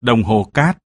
Đồng hồ cát.